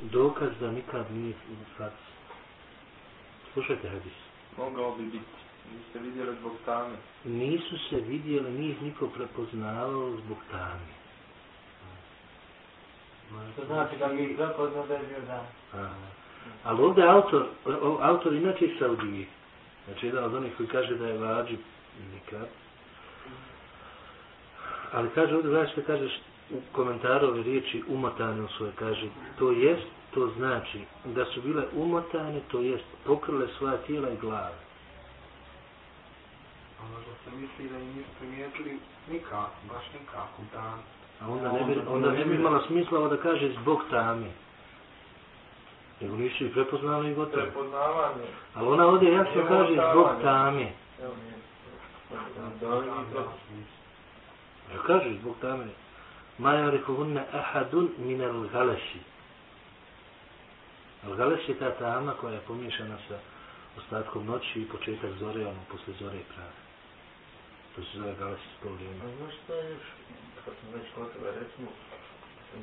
dokaz da nikad nije fac. Slušajte hadis. Mogao bi biti. Niste vidjeli zbog tame. Nisu se vidjeli, nije ih niko prepoznavao zbog tame. To znači da mi prepoznao da je bio dan. Ali ovdje autor, autor inače iz Saudije. Znači jedan od onih koji kaže da je vađi nikad. Ali kaže ovdje, znaš što kažeš u komentaru ove riječi umotane u svoje, kaže, to jest, to znači da su bile umotane, to jest pokrile svoja tijela i glave. A možda se misli da im nisu primijetili nikako, baš nikako, dan. A onda ne bi, onda ne bi imala smisla da kaže zbog tame. Nego nisu i prepoznali i gotovo. Prepoznavanje. Ali ona ovdje jasno kaže zbog tame. Ja kaže zbog tame. Ma yarikuhunna ahadun min al-galashi. Al-galash je ta tama koja je pomiješana sa ostatkom noći i početak zore, ono posle zore i prave. To se zove galash s to vrijeme. A znaš šta je još, kad sam već kod recimo,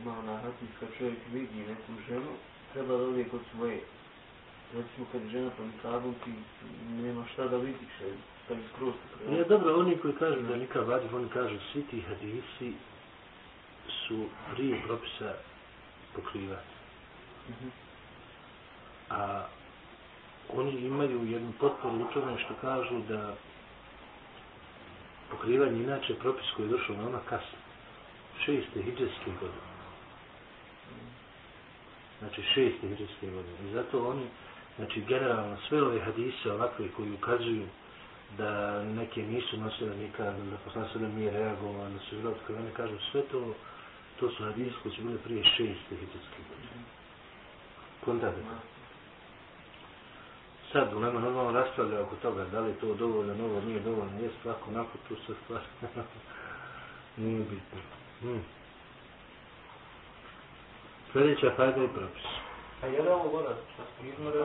ima ona hadis kad čovjek vidi neku ženu, treba da ode kod svoje. Recimo kad je žena pa nikabom ti nema šta da vidiš, šta je skroz. Je dobro, oni koji kažu da nikad vađi, oni kažu svi ti hadisi su prije propisa pokrivati. -hmm. A oni imaju jednu potporu u tome što kažu da pokrivanje inače propis koji je došao na ona kasno. Šeste hijđarske godine. Znači šeste hijđarske godine. I zato oni, znači generalno sve ove hadise ovakve koji ukazuju da neke nisu nosile nikada, da poslan sada nije reagovao, da su bilo otkrivene, kažu sve to, to su hadise koji su bile prije šeste hijđarske godine. Kontate. Sad u nama normalno raspravlja oko toga da li je to dovoljno, novo nije dovoljno, je svako nakon tu se stvar. nije bitno. Hmm. Sljedeća fajda je propis. A je li ovo? Izmore?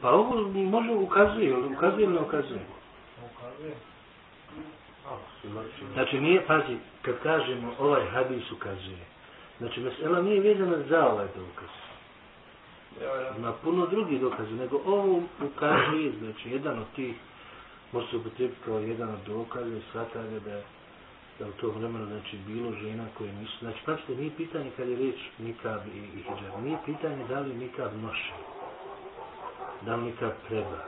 Pa ovo može ukazuje, ali ukazuje ili ne ukazuje? Ukazuje. Znači nije, pazi, kad kažemo ovaj hadis ukazuje, znači mesela nije vezana za ovaj dokaz. Ima puno drugih dokaza, nego ovo ukazuje, znači jedan od tih može se upotrebiti kao jedan od dokaza i shvatanja da da u to vremenu znači bilo žena koje nisu znači pazite nije pitanje kad je reč nikab i, i hijab nije pitanje da li nikab noše da li nikab treba.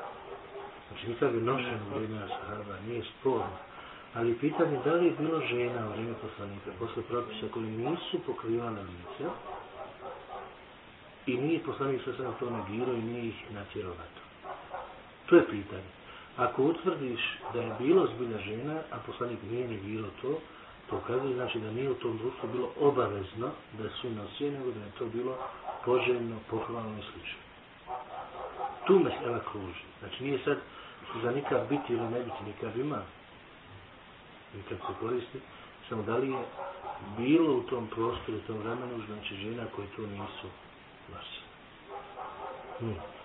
Znači nikab je nošen u vrijeme sahaba nije sporno ali pitanje da li je bilo žena u vrijeme poslanika posle propisa koji nisu pokrivane lice i nije poslanik sa sve to negirao i nije ih natjerao na to to je pitanje Ako utvrdiš da je bilo zbilja žena, a poslanik nije ni to, to znači da nije u tom društvu bilo obavezno da su nosije, nego da je to bilo poželjno, pohvalno i slično. Tu me kruži. Znači nije sad za nikad biti ili ne biti, nikad ima. Nikad se koristi. Samo da li je bilo u tom prostoru, u tom vremenu, znači žena koje to nisu nosile. Nije.